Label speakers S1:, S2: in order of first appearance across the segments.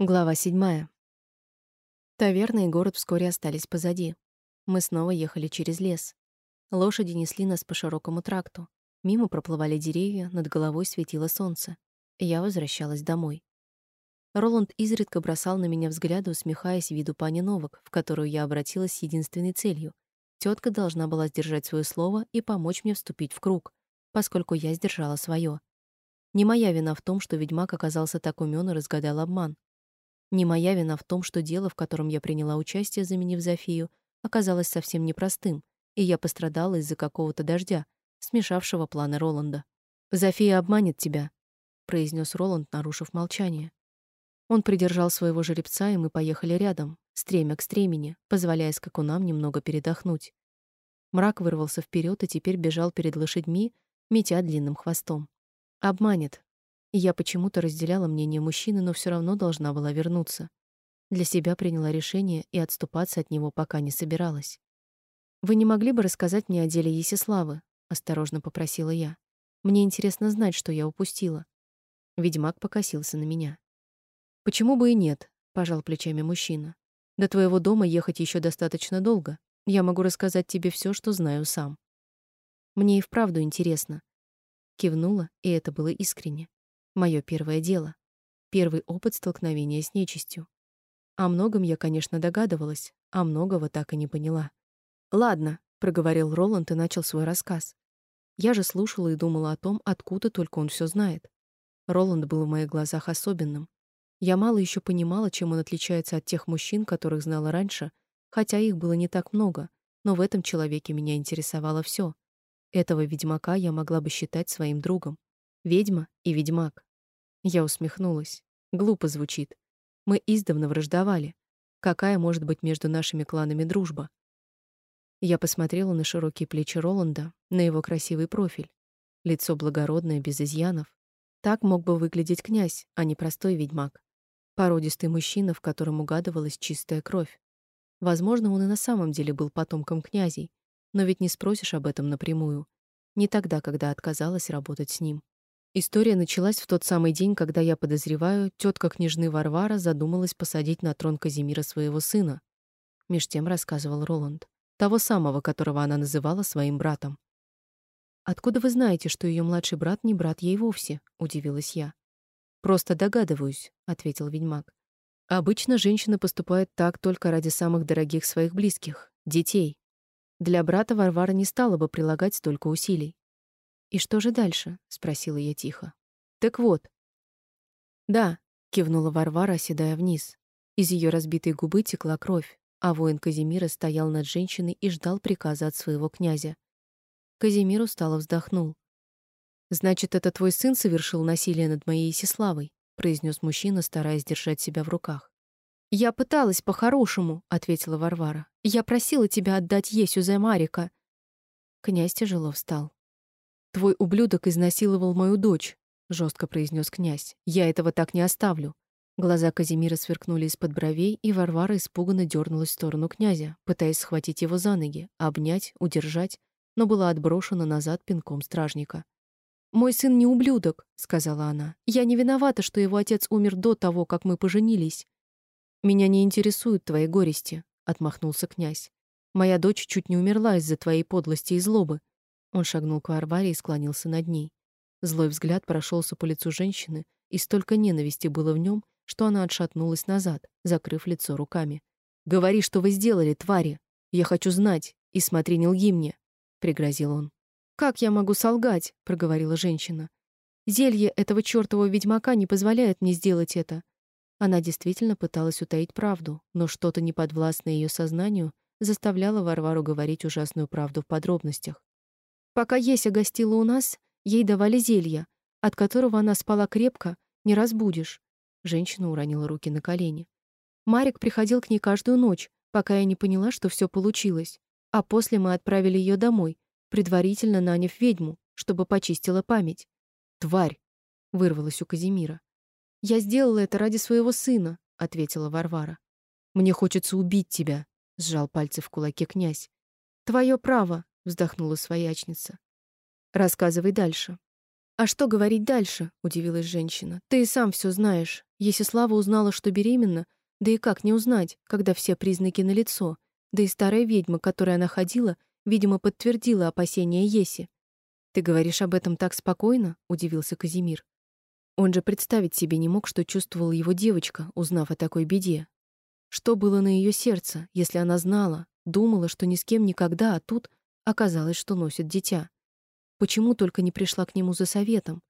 S1: Глава седьмая. Таверна и город вскоре остались позади. Мы снова ехали через лес. Лошади несли нас по широкому тракту. Мимо проплывали деревья, над головой светило солнце. Я возвращалась домой. Роланд изредка бросал на меня взгляды, усмехаясь виду пани Новак, в которую я обратилась с единственной целью. Тетка должна была сдержать свое слово и помочь мне вступить в круг, поскольку я сдержала свое. Не моя вина в том, что ведьмак оказался так умен и разгадал обман. Не моя вина в том, что дело, в котором я приняла участие, заменив Зофию, оказалось совсем непростым, и я пострадала из-за какого-то дождя, смешавшего планы Роланда. «Зофия обманет тебя», — произнес Роланд, нарушив молчание. Он придержал своего жеребца, и мы поехали рядом, стремя к стремени, позволяя скакунам немного передохнуть. Мрак вырвался вперед и теперь бежал перед лошадьми, метя длинным хвостом. Обманет, я почему-то разделяла мнение мужчины, но все равно должна была вернуться. Для себя приняла решение и отступаться от него пока не собиралась. Вы не могли бы рассказать мне о деле Есиславы? осторожно попросила я. Мне интересно знать, что я упустила. Ведьмак покосился на меня. Почему бы и нет? пожал плечами мужчина. До твоего дома ехать еще достаточно долго. Я могу рассказать тебе все, что знаю сам. Мне и вправду интересно. Кивнула, и это было искренне. Мое первое дело. Первый опыт столкновения с нечистью. О многом я, конечно, догадывалась, а многого так и не поняла. «Ладно», — проговорил Роланд и начал свой рассказ. Я же слушала и думала о том, откуда только он все знает. Роланд был в моих глазах особенным. Я мало еще понимала, чем он отличается от тех мужчин, которых знала раньше, хотя их было не так много, но в этом человеке меня интересовало все. Этого ведьмака я могла бы считать своим другом. Ведьма и ведьмак. Я усмехнулась. Глупо звучит. Мы издавна враждовали. Какая может быть между нашими кланами дружба? Я посмотрела на широкие плечи Роланда, на его красивый профиль. Лицо благородное, без изъянов. Так мог бы выглядеть князь, а не простой ведьмак. Породистый мужчина, в котором угадывалась чистая кровь. Возможно, он и на самом деле был потомком князей, но ведь не спросишь об этом напрямую. Не тогда, когда отказалась работать с ним. История началась в тот самый день, когда я подозреваю, тетка княжны Варвара задумалась посадить на трон Казимира своего сына. Меж тем рассказывал Роланд, того самого, которого она называла своим братом. Откуда вы знаете, что ее младший брат не брат ей вовсе? удивилась я. Просто догадываюсь, ответил ведьмак. Обычно женщины поступают так только ради самых дорогих своих близких детей. Для брата Варвара не стала бы прилагать столько усилий. «И что же дальше?» — спросила я тихо. «Так вот». «Да», — кивнула Варвара, оседая вниз. Из ее разбитой губы текла кровь, а воин Казимира стоял над женщиной и ждал приказа от своего князя. Казимир устало вздохнул. «Значит, это твой сын совершил насилие над моей Сеславой», — произнес мужчина, стараясь держать себя в руках. «Я пыталась по-хорошему», — ответила Варвара. «Я просила тебя отдать Есю за Марика». Князь тяжело встал. Твой ублюдок изнасиловал мою дочь, жестко произнес князь. Я этого так не оставлю. Глаза Казимира сверкнули из-под бровей, и Варвара испуганно дернулась в сторону князя, пытаясь схватить его за ноги, обнять, удержать, но была отброшена назад пинком стражника. «Мой сын не ублюдок», — сказала она. «Я не виновата, что его отец умер до того, как мы поженились». «Меня не интересуют твои горести», — отмахнулся князь. «Моя дочь чуть не умерла из-за твоей подлости и злобы. Он шагнул к Варваре и склонился над ней. Злой взгляд прошелся по лицу женщины, и столько ненависти было в нем, что она отшатнулась назад, закрыв лицо руками. «Говори, что вы сделали, твари! Я хочу знать, и смотри, не лги мне!» — пригрозил он. «Как я могу солгать?» — проговорила женщина. «Зелье этого чёртового ведьмака не позволяет мне сделать это». Она действительно пыталась утаить правду, но что-то неподвластное ее сознанию заставляло Варвару говорить ужасную правду в подробностях. Пока Еся гостила у нас, ей давали зелье, от которого она спала крепко, не разбудишь. Женщина уронила руки на колени. Марик приходил к ней каждую ночь, пока я не поняла, что все получилось. А после мы отправили ее домой, предварительно наняв ведьму, чтобы почистила память. «Тварь!» — вырвалась у Казимира. «Я сделала это ради своего сына», — ответила Варвара. «Мне хочется убить тебя», — сжал пальцы в кулаке князь. «Твое право», вздохнула своячница. Рассказывай дальше. «А что говорить дальше?» — удивилась женщина. «Ты и сам все знаешь. Если Слава узнала, что беременна, да и как не узнать, когда все признаки налицо? Да и старая ведьма, которой она ходила, видимо, подтвердила опасения Еси. «Ты говоришь об этом так спокойно?» — удивился Казимир. Он же представить себе не мог, что чувствовала его девочка, узнав о такой беде. Что было на ее сердце, если она знала, думала, что ни с кем никогда, а тут оказалось, что носит дитя? Почему только не пришла к нему за советом?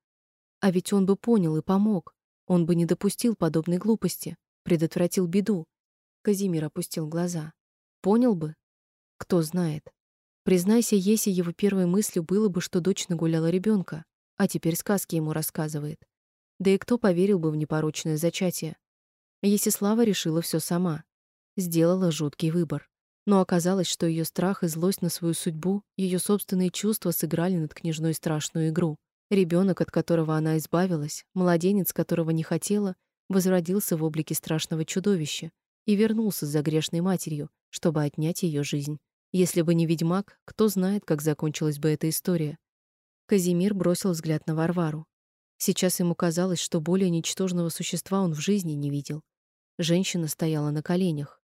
S1: А ведь он бы понял и помог. Он бы не допустил подобной глупости, предотвратил беду. Казимир опустил глаза. Понял бы? Кто знает. Признайся, если его первой мыслью было бы, что дочь нагуляла ребенка, а теперь сказки ему рассказывает. Да и кто поверил бы в непорочное зачатие? Если Слава решила все сама. Сделала жуткий выбор. Но оказалось, что ее страх и злость на свою судьбу, ее собственные чувства сыграли над княжной страшную игру. Ребенок, от которого она избавилась, младенец, которого не хотела, возродился в облике страшного чудовища и вернулся за грешной матерью, чтобы отнять ее жизнь. Если бы не ведьмак, кто знает, как закончилась бы эта история. Казимир бросил взгляд на Варвару. Сейчас ему казалось, что более ничтожного существа он в жизни не видел. Женщина стояла на коленях.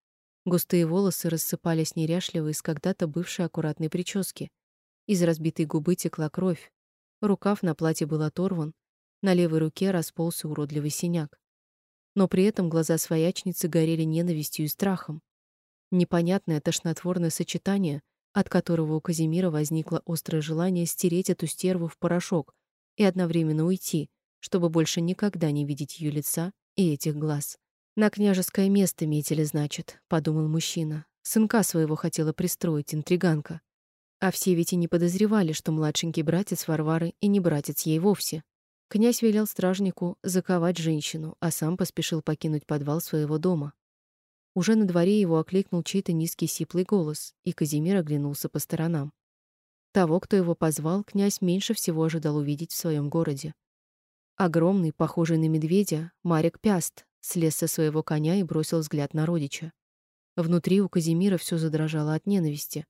S1: Густые волосы рассыпались неряшливо из когда-то бывшей аккуратной прически. Из разбитой губы текла кровь. Рукав на платье был оторван, на левой руке расползся уродливый синяк. Но при этом глаза своячницы горели ненавистью и страхом. Непонятное тошнотворное сочетание, от которого у Казимира возникло острое желание стереть эту стерву в порошок и одновременно уйти, чтобы больше никогда не видеть ее лица и этих глаз. «На княжеское место метили, значит», — подумал мужчина. Сынка своего хотела пристроить интриганка. А все ведь и не подозревали, что младшенький братец Варвары и не братец ей вовсе. Князь велел стражнику заковать женщину, а сам поспешил покинуть подвал своего дома. Уже на дворе его окликнул чей-то низкий сиплый голос, и Казимир оглянулся по сторонам. Того, кто его позвал, князь меньше всего ожидал увидеть в своем городе. Огромный, похожий на медведя, Марик Пяст, слез со своего коня и бросил взгляд на родича. Внутри у Казимира все задрожало от ненависти.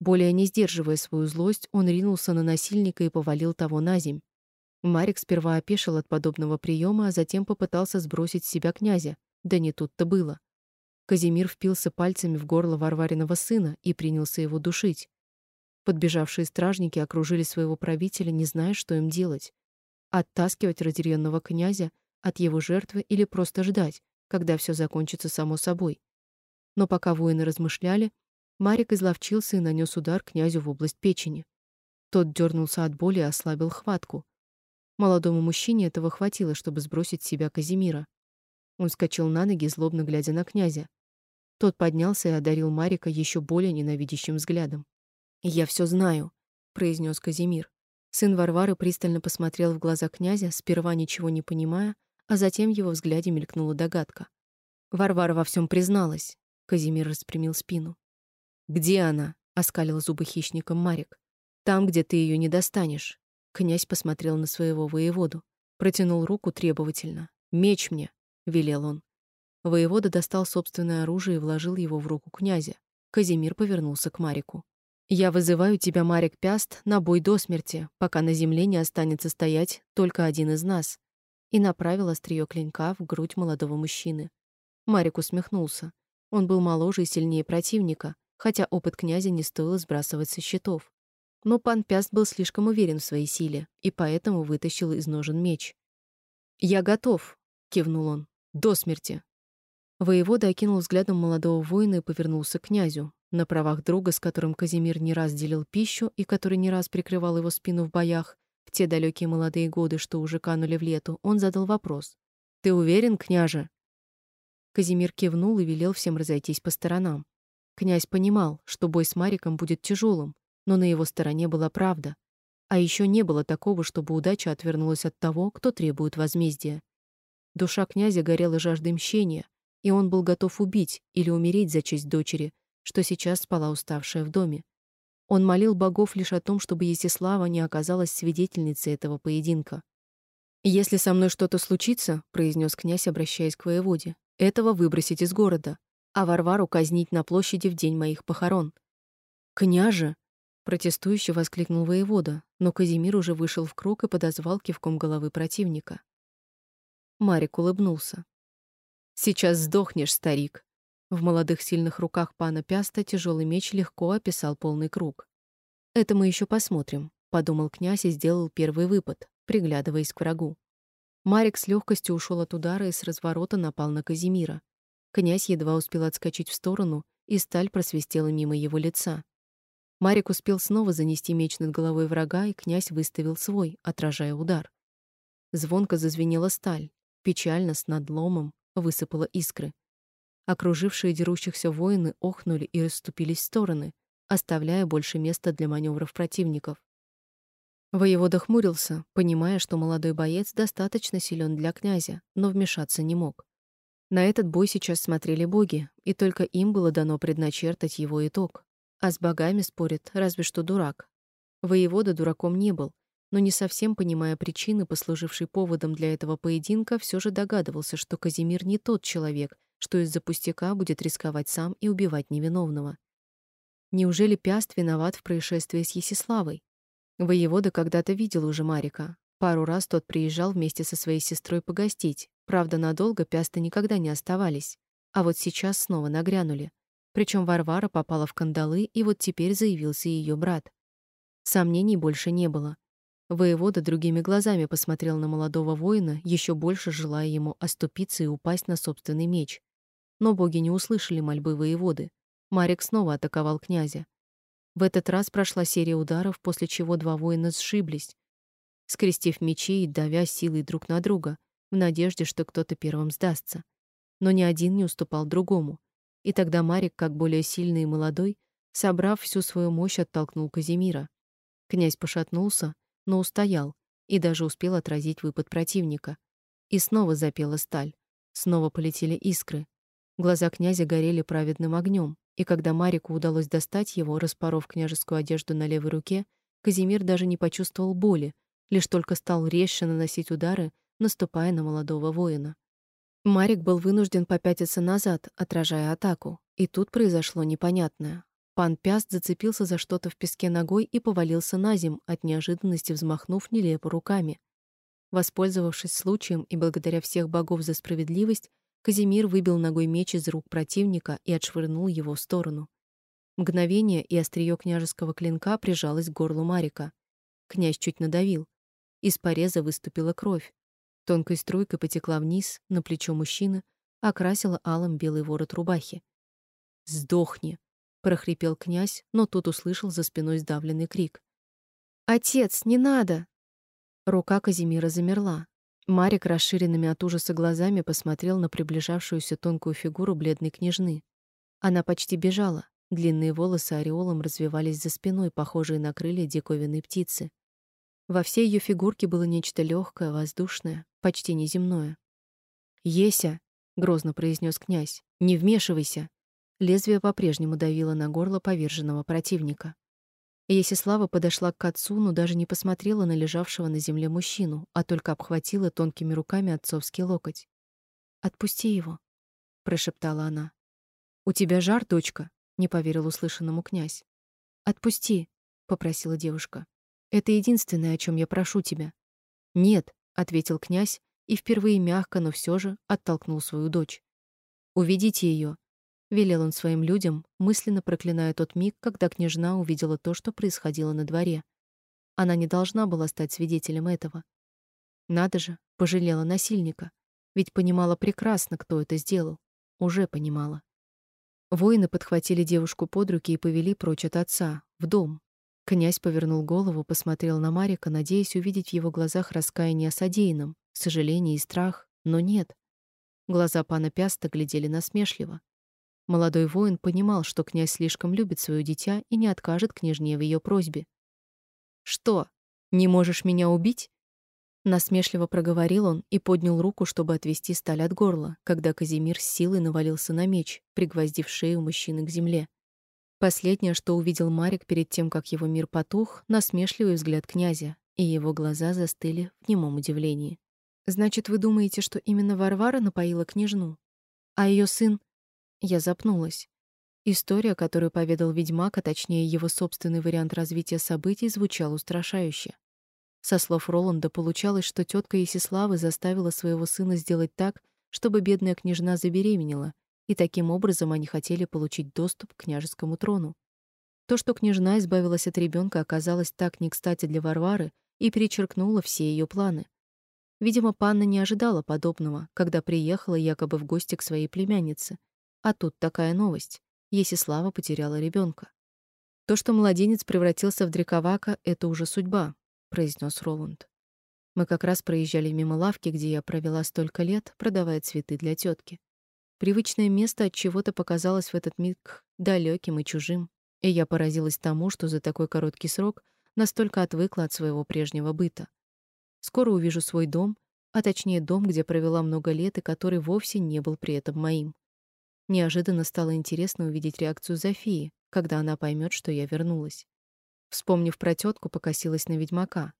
S1: Более не сдерживая свою злость, он ринулся на насильника и повалил того на земь. Марик сперва опешил от подобного приема, а затем попытался сбросить с себя князя. Да не тут-то было. Казимир впился пальцами в горло Варвариного сына и принялся его душить. Подбежавшие стражники окружили своего правителя, не зная, что им делать. Оттаскивать разъяренного князя от его жертвы или просто ждать, когда все закончится само собой. Но пока воины размышляли, Марик изловчился и нанес удар князю в область печени. Тот дернулся от боли и ослабил хватку. Молодому мужчине этого хватило, чтобы сбросить с себя Казимира. Он скочил на ноги, злобно глядя на князя. Тот поднялся и одарил Марика еще более ненавидящим взглядом. "Я все знаю", произнес Казимир. Сын Варвары пристально посмотрел в глаза князя, сперва ничего не понимая, а затем в его взгляде мелькнула догадка. Варвара во всем призналась. Казимир распрямил спину. «Где она?» — оскалил зубы хищником Марик. «Там, где ты ее не достанешь». Князь посмотрел на своего воеводу. Протянул руку требовательно. «Меч мне!» — велел он. Воевода достал собственное оружие и вложил его в руку князя. Казимир повернулся к Марику. «Я вызываю тебя, Марик Пяст, на бой до смерти, пока на земле не останется стоять только один из нас и направил острие клинка в грудь молодого мужчины. Марик усмехнулся. Он был моложе и сильнее противника, хотя опыт князя не стоило сбрасывать со счетов. Но пан Пяст был слишком уверен в своей силе и поэтому вытащил из ножен меч. «Я готов», — кивнул он, — «до смерти». Воевода окинул взглядом молодого воина и повернулся к князю, на правах друга, с которым Казимир не раз делил пищу и который не раз прикрывал его спину в боях, в те далекие молодые годы, что уже канули в лету, он задал вопрос. «Ты уверен, княже?» Казимир кивнул и велел всем разойтись по сторонам. Князь понимал, что бой с Мариком будет тяжелым, но на его стороне была правда. А еще не было такого, чтобы удача отвернулась от того, кто требует возмездия. Душа князя горела жаждой мщения, и он был готов убить или умереть за честь дочери, что сейчас спала уставшая в доме. Он молил богов лишь о том, чтобы Есислава не оказалась свидетельницей этого поединка. «Если со мной что-то случится», — произнес князь, обращаясь к воеводе, — «этого выбросить из города, а Варвару казнить на площади в день моих похорон». «Княже!» Протестующе воскликнул воевода, но Казимир уже вышел в круг и подозвал кивком головы противника. Марик улыбнулся. «Сейчас сдохнешь, старик!» В молодых сильных руках пана Пяста тяжелый меч легко описал полный круг. «Это мы еще посмотрим», — подумал князь и сделал первый выпад, приглядываясь к врагу. Марик с легкостью ушел от удара и с разворота напал на Казимира. Князь едва успел отскочить в сторону, и сталь просвистела мимо его лица. Марик успел снова занести меч над головой врага, и князь выставил свой, отражая удар. Звонко зазвенела сталь, печально с надломом высыпала искры. Окружившие дерущихся воины охнули и расступились в стороны, оставляя больше места для маневров противников. Воевода хмурился, понимая, что молодой боец достаточно силен для князя, но вмешаться не мог. На этот бой сейчас смотрели боги, и только им было дано предначертать его итог. А с богами спорит разве что дурак. Воевода дураком не был, но не совсем понимая причины, послужившей поводом для этого поединка, все же догадывался, что Казимир не тот человек, что из-за пустяка будет рисковать сам и убивать невиновного. Неужели Пяст виноват в происшествии с Есиславой? Воевода когда-то видел уже Марика. Пару раз тот приезжал вместе со своей сестрой погостить. Правда, надолго Пясты никогда не оставались. А вот сейчас снова нагрянули. Причем Варвара попала в кандалы, и вот теперь заявился ее брат. Сомнений больше не было. Воевода другими глазами посмотрел на молодого воина, еще больше желая ему оступиться и упасть на собственный меч. Но боги не услышали мольбы воеводы. Марик снова атаковал князя. В этот раз прошла серия ударов, после чего два воина сшиблись, скрестив мечи и давя силой друг на друга, в надежде, что кто-то первым сдастся. Но ни один не уступал другому. И тогда Марик, как более сильный и молодой, собрав всю свою мощь, оттолкнул Казимира. Князь пошатнулся, но устоял и даже успел отразить выпад противника. И снова запела сталь. Снова полетели искры. Глаза князя горели праведным огнем, и когда Марику удалось достать его, распоров княжескую одежду на левой руке, Казимир даже не почувствовал боли, лишь только стал резче наносить удары, наступая на молодого воина. Марик был вынужден попятиться назад, отражая атаку, и тут произошло непонятное. Пан Пяст зацепился за что-то в песке ногой и повалился на земь, от неожиданности взмахнув нелепо руками. Воспользовавшись случаем и благодаря всех богов за справедливость, Казимир выбил ногой меч из рук противника и отшвырнул его в сторону. Мгновение, и острие княжеского клинка прижалось к горлу Марика. Князь чуть надавил. Из пореза выступила кровь. Тонкой струйкой потекла вниз, на плечо мужчины, окрасила алым белый ворот рубахи. «Сдохни!» — прохрипел князь, но тут услышал за спиной сдавленный крик. «Отец, не надо!» Рука Казимира замерла. Марик расширенными от ужаса глазами посмотрел на приближавшуюся тонкую фигуру бледной княжны. Она почти бежала. Длинные волосы ореолом развивались за спиной, похожие на крылья диковинной птицы. Во всей ее фигурке было нечто легкое, воздушное, почти неземное. «Еся!» — грозно произнес князь. «Не вмешивайся!» Лезвие по-прежнему давило на горло поверженного противника. Есислава подошла к отцу, но даже не посмотрела на лежавшего на земле мужчину, а только обхватила тонкими руками отцовский локоть. «Отпусти его», — прошептала она. «У тебя жар, дочка?» — не поверил услышанному князь. «Отпусти», — попросила девушка. Это единственное, о чем я прошу тебя. Нет, ответил князь и впервые мягко, но все же оттолкнул свою дочь. Уведите ее, велел он своим людям, мысленно проклиная тот миг, когда княжна увидела то, что происходило на дворе. Она не должна была стать свидетелем этого. Надо же, пожалела насильника, ведь понимала прекрасно, кто это сделал. Уже понимала. Воины подхватили девушку под руки и повели прочь от отца, в дом, Князь повернул голову, посмотрел на Марика, надеясь увидеть в его глазах раскаяние о содеянном, сожаление и страх, но нет. Глаза пана Пяста глядели насмешливо. Молодой воин понимал, что князь слишком любит свое дитя и не откажет княжне в ее просьбе. «Что, не можешь меня убить?» Насмешливо проговорил он и поднял руку, чтобы отвести сталь от горла, когда Казимир с силой навалился на меч, пригвоздив шею мужчины к земле. Последнее, что увидел Марик перед тем, как его мир потух, насмешливый взгляд князя, и его глаза застыли в немом удивлении. Значит, вы думаете, что именно Варвара напоила княжну? А ее сын? Я запнулась. История, которую поведал ведьмак, а точнее его собственный вариант развития событий, звучал устрашающе. Со слов Роланда получалось, что тетка Есиславы заставила своего сына сделать так, чтобы бедная княжна забеременела, и таким образом они хотели получить доступ к княжескому трону. То, что княжна избавилась от ребенка, оказалось так не кстати для Варвары и перечеркнуло все ее планы. Видимо, панна не ожидала подобного, когда приехала якобы в гости к своей племяннице. А тут такая новость. Есислава потеряла ребенка. То, что младенец превратился в дриковака, это уже судьба, произнес Роланд. Мы как раз проезжали мимо лавки, где я провела столько лет, продавая цветы для тетки. Привычное место от чего-то показалось в этот миг далеким и чужим, и я поразилась тому, что за такой короткий срок настолько отвыкла от своего прежнего быта. Скоро увижу свой дом, а точнее дом, где провела много лет и который вовсе не был при этом моим. Неожиданно стало интересно увидеть реакцию Зофии, когда она поймет, что я вернулась. Вспомнив про тетку, покосилась на ведьмака.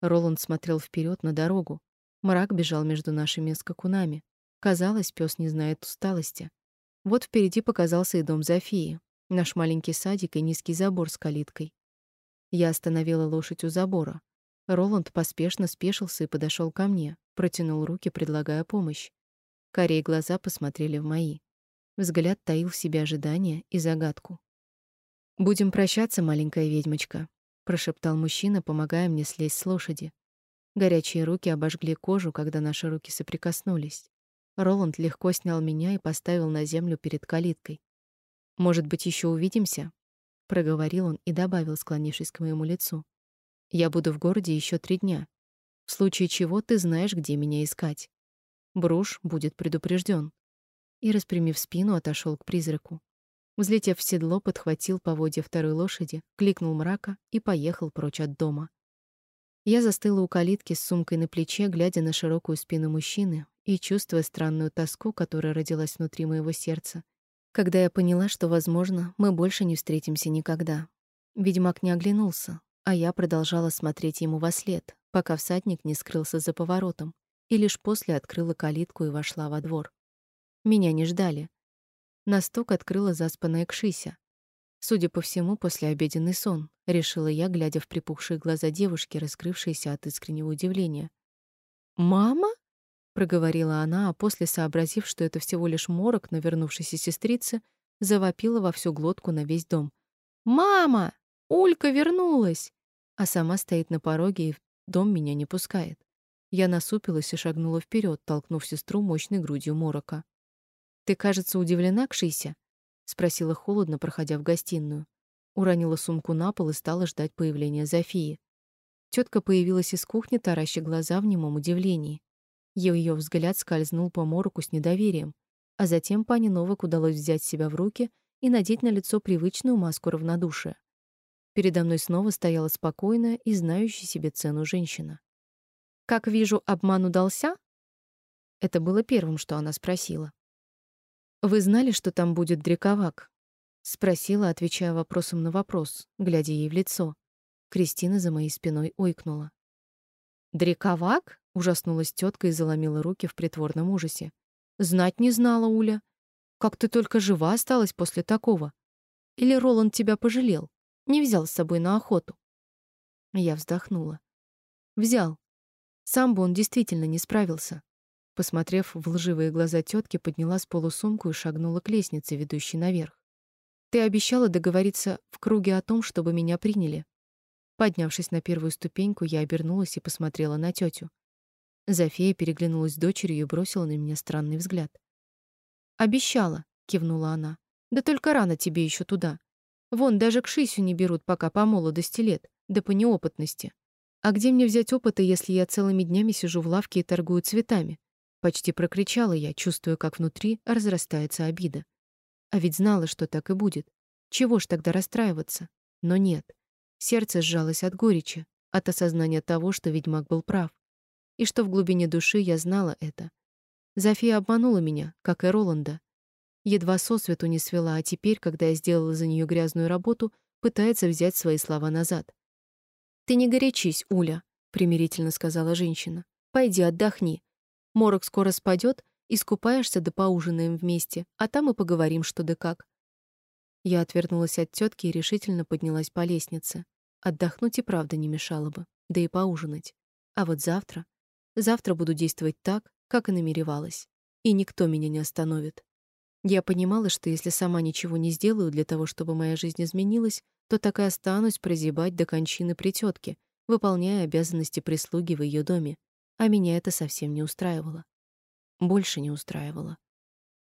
S1: Роланд смотрел вперед на дорогу. Мрак бежал между нашими скакунами. Казалось, пес не знает усталости. Вот впереди показался и дом Зофии, наш маленький садик и низкий забор с калиткой. Я остановила лошадь у забора. Роланд поспешно спешился и подошел ко мне, протянул руки, предлагая помощь. Карие глаза посмотрели в мои. Взгляд таил в себе ожидание и загадку. «Будем прощаться, маленькая ведьмочка», — прошептал мужчина, помогая мне слезть с лошади. Горячие руки обожгли кожу, когда наши руки соприкоснулись. Роланд легко снял меня и поставил на землю перед калиткой. «Может быть, еще увидимся?» — проговорил он и добавил, склонившись к моему лицу. «Я буду в городе еще три дня. В случае чего ты знаешь, где меня искать. Бруш будет предупрежден. И, распрямив спину, отошел к призраку. Взлетев в седло, подхватил поводья второй лошади, кликнул мрака и поехал прочь от дома. Я застыла у калитки с сумкой на плече, глядя на широкую спину мужчины и чувствуя странную тоску, которая родилась внутри моего сердца, когда я поняла, что, возможно, мы больше не встретимся никогда. Ведьмак не оглянулся, а я продолжала смотреть ему во след, пока всадник не скрылся за поворотом, и лишь после открыла калитку и вошла во двор. Меня не ждали. На открыла заспанная Кшися. Судя по всему, после обеденный сон, решила я, глядя в припухшие глаза девушки, раскрывшиеся от искреннего удивления. «Мама?» — проговорила она, а после, сообразив, что это всего лишь морок навернувшейся сестрицы, завопила во всю глотку на весь дом. «Мама! Улька вернулась!» А сама стоит на пороге и в дом меня не пускает. Я насупилась и шагнула вперед, толкнув сестру мощной грудью морока. «Ты, кажется, удивлена, Кшися?» — спросила холодно, проходя в гостиную. Уронила сумку на пол и стала ждать появления Зофии. Тетка появилась из кухни, тараща глаза в немом удивлении. Ее взгляд скользнул по мороку с недоверием, а затем пане Новак удалось взять себя в руки и надеть на лицо привычную маску равнодушия. Передо мной снова стояла спокойная и знающая себе цену женщина. «Как вижу, обман удался?» Это было первым, что она спросила. Вы знали, что там будет дрековак? спросила, отвечая вопросом на вопрос, глядя ей в лицо. Кристина за моей спиной ойкнула. Дрековак? ужаснулась тетка и заломила руки в притворном ужасе. Знать не знала, Уля. Как ты только жива осталась после такого? Или Роланд тебя пожалел, не взял с собой на охоту? Я вздохнула. Взял. Сам бы он действительно не справился. Посмотрев в лживые глаза тетки, подняла с полу сумку и шагнула к лестнице, ведущей наверх. Ты обещала договориться в круге о том, чтобы меня приняли. Поднявшись на первую ступеньку, я обернулась и посмотрела на тетю. Зофия переглянулась с дочерью и бросила на меня странный взгляд. «Обещала», — кивнула она. «Да только рано тебе еще туда. Вон, даже к Шисю не берут пока по молодости лет, да по неопытности. А где мне взять опыта, если я целыми днями сижу в лавке и торгую цветами? Почти прокричала я, чувствуя, как внутри разрастается обида. А ведь знала, что так и будет. Чего ж тогда расстраиваться? Но нет. Сердце сжалось от горечи, от осознания того, что ведьмак был прав. И что в глубине души я знала это. Зофия обманула меня, как и Роланда. Едва сосвету не свела, а теперь, когда я сделала за нее грязную работу, пытается взять свои слова назад. «Ты не горячись, Уля», — примирительно сказала женщина. «Пойди отдохни. Морок скоро спадет, искупаешься да поужинаем вместе, а там и поговорим что да как. Я отвернулась от тетки и решительно поднялась по лестнице. Отдохнуть и правда не мешало бы, да и поужинать. А вот завтра... Завтра буду действовать так, как и намеревалась. И никто меня не остановит. Я понимала, что если сама ничего не сделаю для того, чтобы моя жизнь изменилась, то так и останусь прозябать до кончины при тетке, выполняя обязанности прислуги в ее доме. А меня это совсем не устраивало. Больше не устраивало.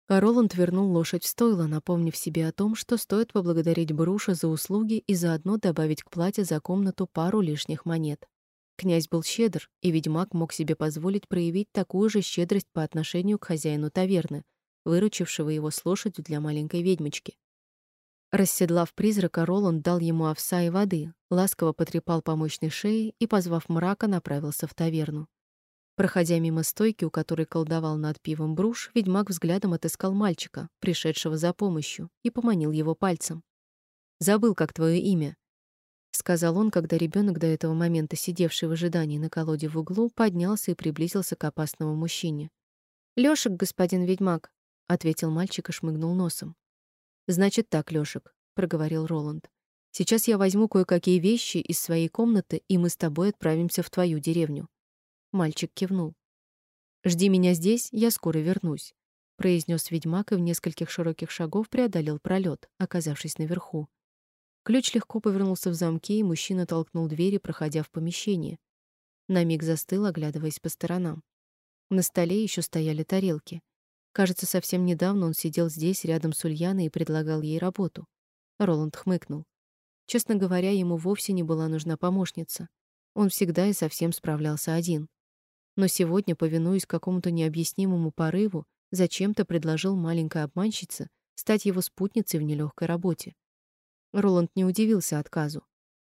S1: А Роланд вернул лошадь в стойло, напомнив себе о том, что стоит поблагодарить Бруша за услуги и заодно добавить к плате за комнату пару лишних монет. Князь был щедр, и ведьмак мог себе позволить проявить такую же щедрость по отношению к хозяину таверны, выручившего его с лошадью для маленькой ведьмочки. Расседлав призрака, Роланд дал ему овса и воды, ласково потрепал по мощной шее и, позвав мрака, направился в таверну. Проходя мимо стойки, у которой колдовал над пивом Бруш, ведьмак взглядом отыскал мальчика, пришедшего за помощью, и поманил его пальцем. «Забыл, как твое имя», — сказал он, когда ребенок, до этого момента сидевший в ожидании на колоде в углу, поднялся и приблизился к опасному мужчине. «Лёшек, господин ведьмак», — ответил мальчик и шмыгнул носом. «Значит так, Лёшек», — проговорил Роланд. «Сейчас я возьму кое-какие вещи из своей комнаты, и мы с тобой отправимся в твою деревню. Мальчик кивнул. «Жди меня здесь, я скоро вернусь», — произнес ведьмак и в нескольких широких шагов преодолел пролет, оказавшись наверху. Ключ легко повернулся в замке, и мужчина толкнул двери, проходя в помещение. На миг застыл, оглядываясь по сторонам. На столе еще стояли тарелки. Кажется, совсем недавно он сидел здесь, рядом с Ульяной, и предлагал ей работу. Роланд хмыкнул. Честно говоря, ему вовсе не была нужна помощница. Он всегда и совсем справлялся один но сегодня, повинуясь какому-то необъяснимому порыву, зачем-то предложил маленькой обманщице стать его спутницей в нелегкой работе. Роланд не удивился отказу.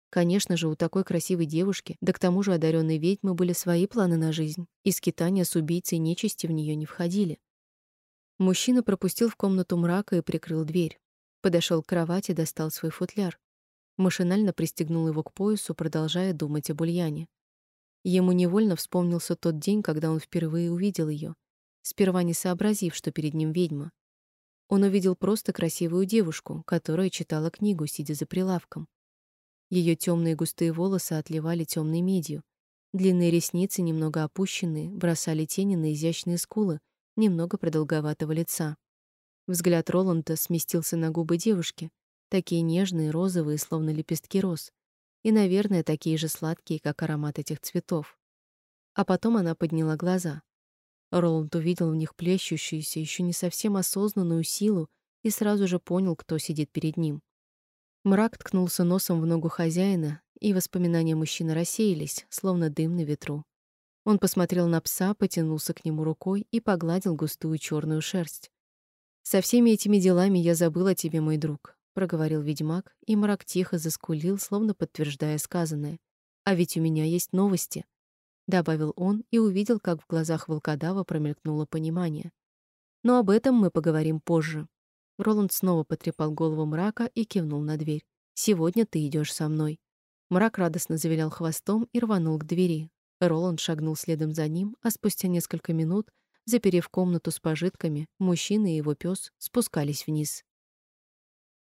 S1: Конечно же, у такой красивой девушки, да к тому же одаренной ведьмы, были свои планы на жизнь, и скитания с убийцей нечисти в нее не входили. Мужчина пропустил в комнату мрака и прикрыл дверь. Подошел к кровати, достал свой футляр. Машинально пристегнул его к поясу, продолжая думать об Ульяне. Ему невольно вспомнился тот день, когда он впервые увидел ее, сперва не сообразив, что перед ним ведьма. Он увидел просто красивую девушку, которая читала книгу, сидя за прилавком. Ее темные густые волосы отливали темной медью. Длинные ресницы, немного опущенные, бросали тени на изящные скулы, немного продолговатого лица. Взгляд Роланда сместился на губы девушки, такие нежные, розовые, словно лепестки роз, и, наверное, такие же сладкие, как аромат этих цветов. А потом она подняла глаза. Роланд увидел в них плещущуюся, еще не совсем осознанную силу и сразу же понял, кто сидит перед ним. Мрак ткнулся носом в ногу хозяина, и воспоминания мужчины рассеялись, словно дым на ветру. Он посмотрел на пса, потянулся к нему рукой и погладил густую черную шерсть. «Со всеми этими делами я забыл о тебе, мой друг проговорил ведьмак, и мрак тихо заскулил, словно подтверждая сказанное. А ведь у меня есть новости, добавил он и увидел, как в глазах волкодава промелькнуло понимание. Но об этом мы поговорим позже. Роланд снова потрепал голову мрака и кивнул на дверь. Сегодня ты идешь со мной. Мрак радостно завилял хвостом и рванул к двери. Роланд шагнул следом за ним, а спустя несколько минут, заперев комнату с пожитками, мужчина и его пес спускались вниз.